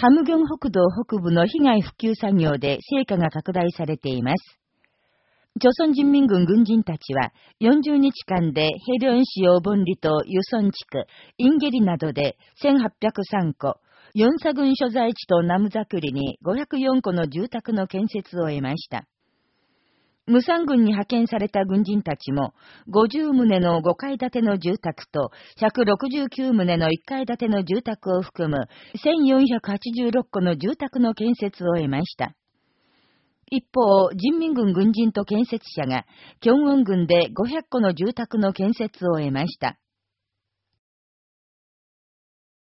ハムギョン北道北部の被害復旧作業で成果が拡大されています。朝鮮人民軍軍人たちは40日間でヘリョン市用分離とユソン地区、インゲリなどで1803戸、ヨンサ軍所在地とナムザクリに504戸の住宅の建設を得ました。無産軍に派遣された軍人たちも、50棟の5階建ての住宅と、169棟の1階建ての住宅を含む、1486戸の住宅の建設を得ました。一方、人民軍軍人と建設者が、京温軍で500戸の住宅の建設を得ました。